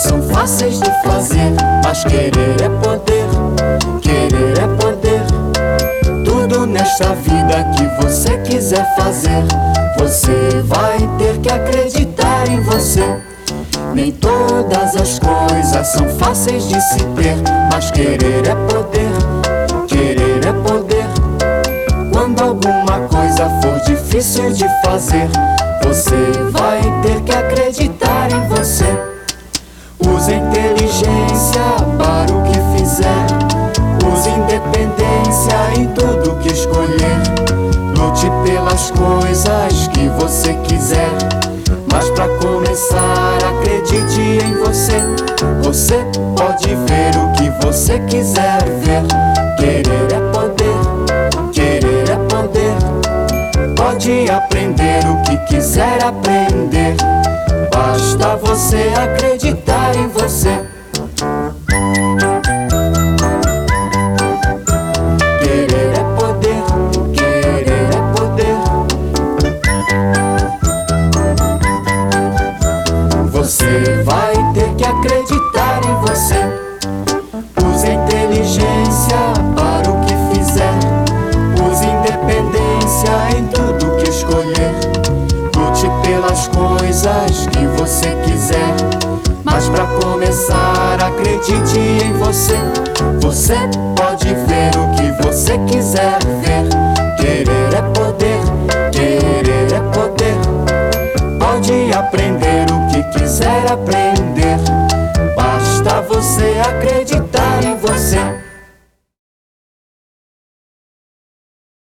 são fáceis de fazer, mas querer é poder, querer é poder. Tudo nesta vida que você quiser fazer, você vai ter que acreditar em você. Nem todas as coisas são fáceis de se ter, mas querer é poder, querer é poder. Quando alguma coisa for difícil de fazer, você vai ter que acreditar em você. Use inteligência para o que fizer. Use independência em tudo que escolher. Lute pelas coisas que você quiser. Mas para começar, acredite em você. Você pode ver o que você quiser ver. Querer é poder, querer é poder. Pode aprender quiser aprender. Basta você acreditar em você. Querer é poder, querer é poder. Você vai ter que acreditar em você. Pelas coisas que você quiser. Mas para começar, acredite em você. Você pode ver o que você quiser ver. Querer é poder, querer é poder. Pode aprender o que quiser aprender. Basta você acreditar.